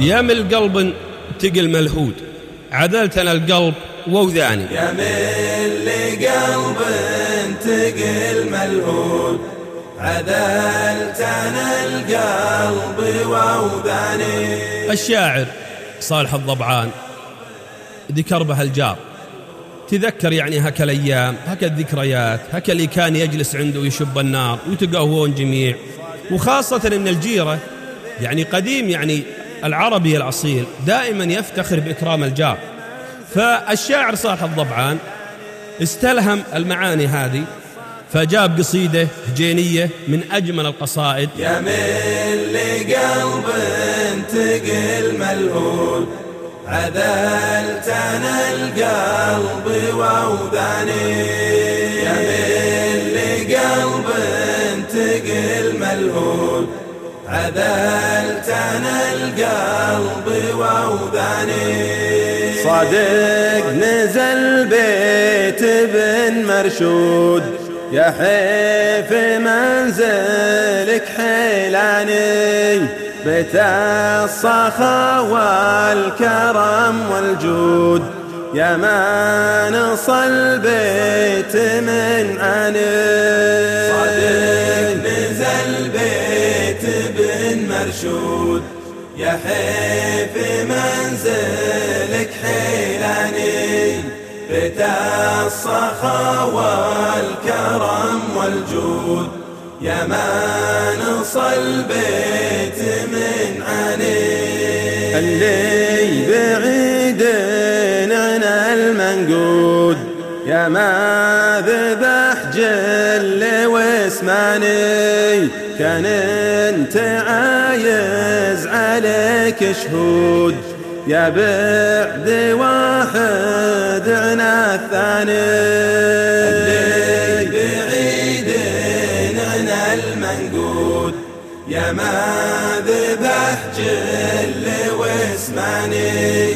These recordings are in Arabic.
يا من القلب تقل ملهود عدلتنا القلب ووذاني. يا من لقلب تقل ملهود عدلتنا القلب ووذاني. الشاعر صالح الضبعان ذكر به الجار. تذكر يعني هكا الأيام هكا الذكريات هكا اللي كان يجلس عنده ويشب النار ويتقهون جميع. وخاصة أن الجيرة يعني قديم يعني العربي الأصيل دائما يفتخر بإكرام الجار. فالشاعر صالح الضبعان استلهم المعاني هذه فجاب قصيدة هجينية من أجمل القصائد. يا من لقلب تقل ملهول عدلتنا القلب وأوذاني. يا من لقلب تقل ملهول عدلتنا القلب وأوذاني. صادق نزل بيت بن مرشود يا حيف منزلك حيلاني. بيت الصخا والكرم والجود يا ما نصل بيت من عني يا حيف منزلك حيلاني بيت الصخا والكرم والجود يا نصل بيت من عني. اللي بعيد عن المنقود يا ما ذبح جل واسماني. كان أنت عليك شهود. يا بعد واحد عنا الثاني. اللي بعيد عن المنقود. يا ما ذبح جل واسماني.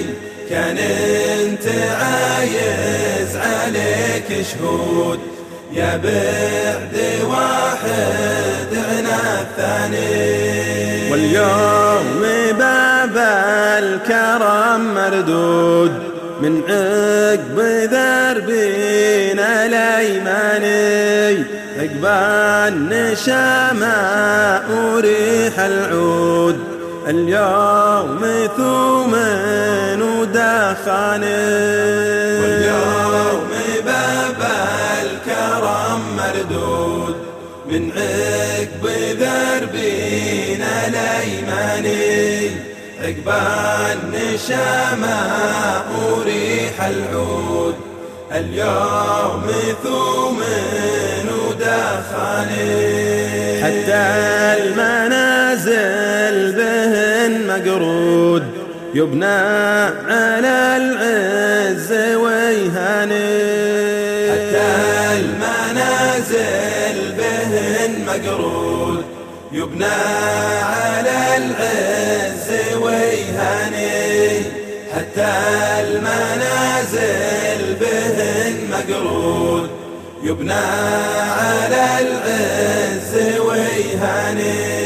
كان انت عايز عليك شهود. يا بعد واحد عنا الثاني. واليوم الكرم مردود من عقب ذربين الأيماني. عقب النشامة وريح العود. اليوم ثومن ودخاني واليوم باب الكرم مردود من عقب ذربين الأيماني. عقب النشامة وريح العود. اليوم ثومن ودخاني. حتى المنازل بهن مقرود. يبنى على العز ويهاني. حتى المنازل بهن مقرود. يبنى على العز ويهاني حتى المنازل بهن مقرود يبنى على العز ويهاني.